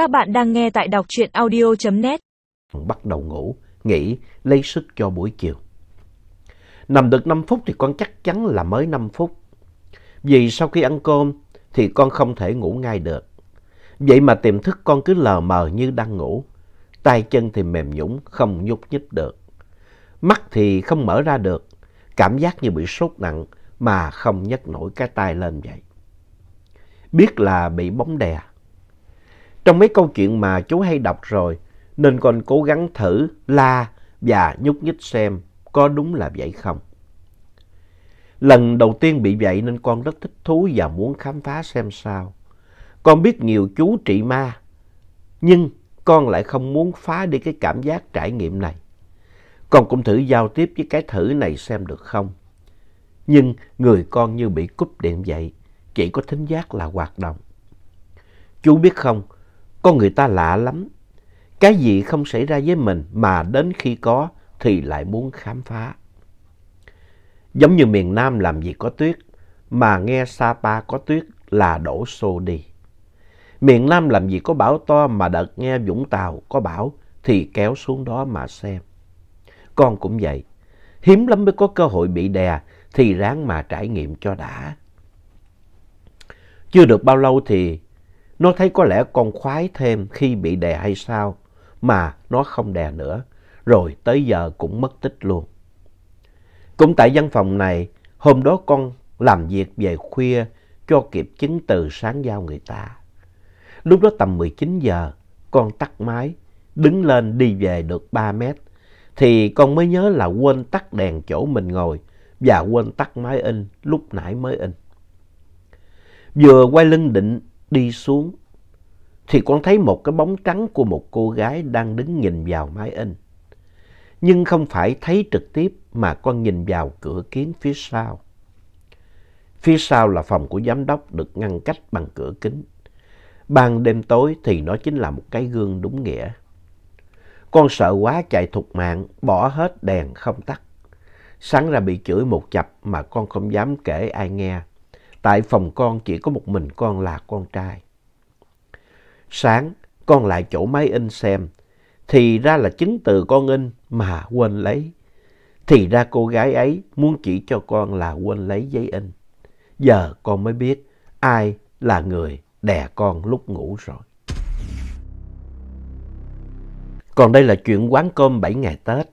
Các bạn đang nghe tại đọc truyện audio.net. Bắt đầu ngủ, nghỉ, lấy sức cho buổi chiều. Nằm được 5 phút thì con chắc chắn là mới 5 phút. Vì sau khi ăn cơm thì con không thể ngủ ngay được. Vậy mà tiềm thức con cứ lờ mờ như đang ngủ. tay chân thì mềm nhũng, không nhúc nhích được. Mắt thì không mở ra được. Cảm giác như bị sốt nặng mà không nhấc nổi cái tay lên vậy. Biết là bị bóng đè. Trong mấy câu chuyện mà chú hay đọc rồi, nên con cố gắng thử la và nhúc nhích xem có đúng là vậy không. Lần đầu tiên bị vậy nên con rất thích thú và muốn khám phá xem sao. Con biết nhiều chú trị ma, nhưng con lại không muốn phá đi cái cảm giác trải nghiệm này. Con cũng thử giao tiếp với cái thử này xem được không. Nhưng người con như bị cúp điện vậy, chỉ có thính giác là hoạt động. Chú biết không, con người ta lạ lắm. Cái gì không xảy ra với mình mà đến khi có thì lại muốn khám phá. Giống như miền Nam làm gì có tuyết, mà nghe Sapa có tuyết là đổ xô đi. Miền Nam làm gì có bão to mà đợt nghe Vũng Tàu có bão thì kéo xuống đó mà xem. Con cũng vậy, hiếm lắm mới có cơ hội bị đè thì ráng mà trải nghiệm cho đã. Chưa được bao lâu thì nó thấy có lẽ con khoái thêm khi bị đè hay sao mà nó không đè nữa, rồi tới giờ cũng mất tích luôn. Cũng tại văn phòng này, hôm đó con làm việc về khuya cho kịp chứng từ sáng giao người ta. Lúc đó tầm 19 giờ, con tắt máy, đứng lên đi về được 3 mét, thì con mới nhớ là quên tắt đèn chỗ mình ngồi và quên tắt máy in lúc nãy mới in. Vừa quay lưng định đi xuống, thì con thấy một cái bóng trắng của một cô gái đang đứng nhìn vào mái in. Nhưng không phải thấy trực tiếp mà con nhìn vào cửa kiến phía sau. Phía sau là phòng của giám đốc được ngăn cách bằng cửa kính. Ban đêm tối thì nó chính là một cái gương đúng nghĩa. Con sợ quá chạy thục mạng, bỏ hết đèn không tắt. Sáng ra bị chửi một chập mà con không dám kể ai nghe. Tại phòng con chỉ có một mình con là con trai. Sáng, con lại chỗ máy in xem. Thì ra là chứng từ con in mà quên lấy. Thì ra cô gái ấy muốn chỉ cho con là quên lấy giấy in. Giờ con mới biết ai là người đè con lúc ngủ rồi. Còn đây là chuyện quán cơm 7 ngày Tết.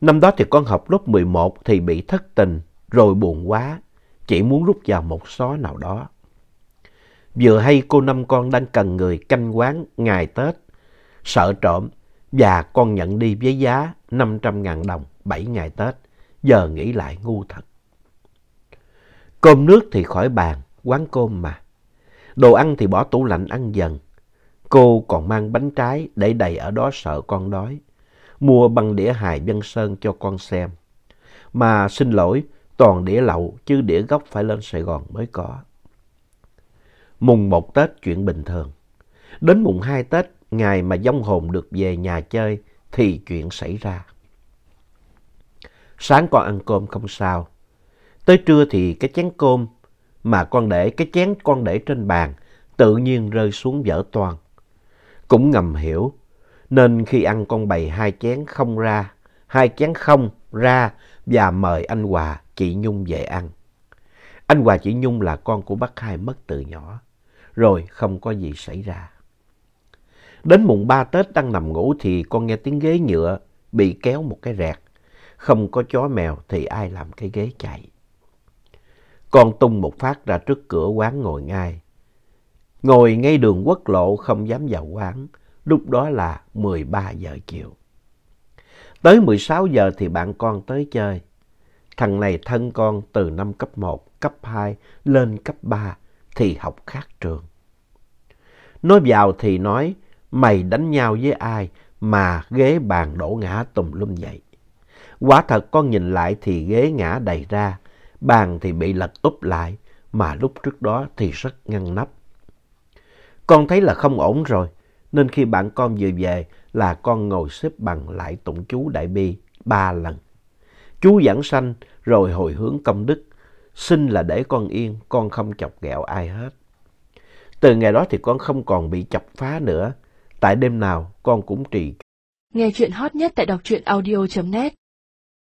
Năm đó thì con học lớp 11 thì bị thất tình, rồi buồn quá, chỉ muốn rút vào một xó nào đó. Vừa hay cô năm con đang cần người canh quán ngày Tết, sợ trộm và con nhận đi với giá 500.000 đồng 7 ngày Tết, giờ nghĩ lại ngu thật. Cơm nước thì khỏi bàn, quán cơm mà. Đồ ăn thì bỏ tủ lạnh ăn dần. Cô còn mang bánh trái để đầy ở đó sợ con đói. Mua bằng đĩa hài dân sơn cho con xem. Mà xin lỗi, toàn đĩa lậu chứ đĩa gốc phải lên Sài Gòn mới có. Mùng một Tết chuyện bình thường. Đến mùng hai Tết, ngày mà dông hồn được về nhà chơi thì chuyện xảy ra. Sáng con ăn cơm không sao. Tới trưa thì cái chén cơm mà con để, cái chén con để trên bàn tự nhiên rơi xuống vỡ toàn. Cũng ngầm hiểu, nên khi ăn con bày hai chén không ra, hai chén không ra và mời anh Hòa, chị Nhung về ăn. Anh Hòa chị Nhung là con của bác hai mất từ nhỏ, rồi không có gì xảy ra. Đến mùng ba Tết đang nằm ngủ thì con nghe tiếng ghế nhựa bị kéo một cái rẹt. Không có chó mèo thì ai làm cái ghế chạy. Con tung một phát ra trước cửa quán ngồi ngay. Ngồi ngay đường quốc lộ không dám vào quán. Lúc đó là 13 giờ chiều. Tới 16 giờ thì bạn con tới chơi. Thằng này thân con từ năm cấp 1, cấp 2 lên cấp 3 thì học khác trường. Nói vào thì nói mày đánh nhau với ai mà ghế bàn đổ ngã tùm lum vậy. Quả thật con nhìn lại thì ghế ngã đầy ra, bàn thì bị lật úp lại, mà lúc trước đó thì rất ngăn nắp. Con thấy là không ổn rồi, nên khi bạn con vừa về là con ngồi xếp bằng lại tụng chú Đại Bi ba lần. Chú giảng sanh rồi hồi hướng công đức, xin là để con yên, con không chọc ghẹo ai hết. Từ ngày đó thì con không còn bị chọc phá nữa. Tại đêm nào con cũng trì. Nghe chuyện hot nhất tại đọc truyện audio.net